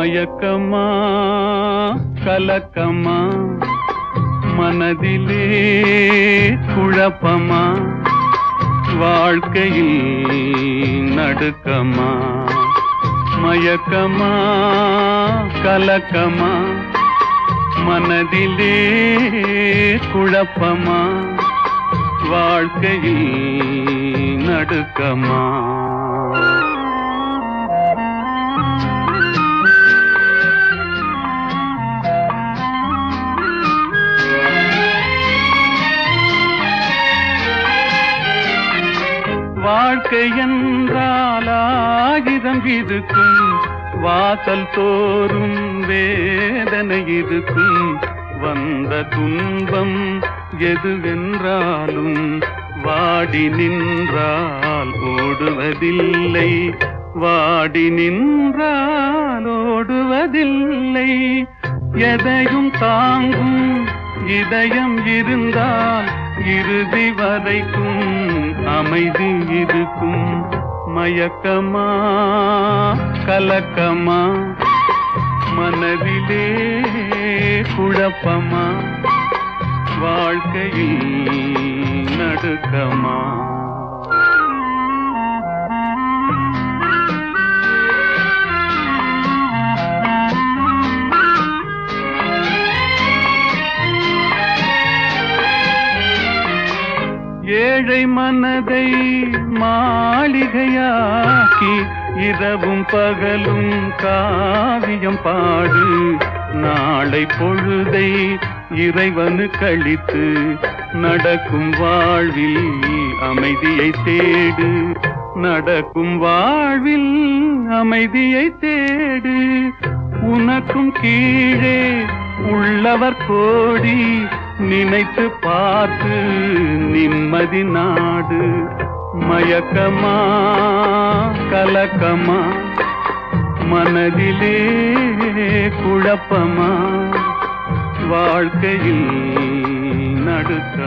மயக்கமா? கலக்கமா? மனதிலே குழப்பமா? வாழ்க்கையில் நடுக்கமா? மயக்கமா? கலக்கமா? மனதிலே குழப்பமா? வாழ்க்கையில் நடுக்கமா? வாழ்க்கை என்றால் ஆயிரம் இருக்கும். வாசல் தோறும் வேதனை இருக்கும். வந்த துன்பம் எதுவென்றாலும் வாடி நின்றால் ஓடுவதில்லை. வாடி நின்றால் ஓடுவதில்லை. எதையும் தாங்கும் இதயம் இருந்தால் இறுதி வரைக்கும் அமைதி இருக்கும் மயக்கமா கலக்கமா மனதிலே குழப்பமா வாழ்க்கையில் நடுக்கமா. ஏழை மனதை மாளிகையாக்கி இரவும் பகலும் காவியம் பாடு. நாளை பொழுதை இறைவனு கழித்து நடக்கும் வாழ்வில் அமைதியை தேடு. நடக்கும் வாழ்வில் அமைதியை தேடு. உனக்கும் கீழே உள்ளவர் கோடி நினைத்து பார்த்து நிம்மதி நாடு. மயக்கமா கலக்கமா மனதிலே குழப்பமா. வாழ்க்கையில் நடுக்கமா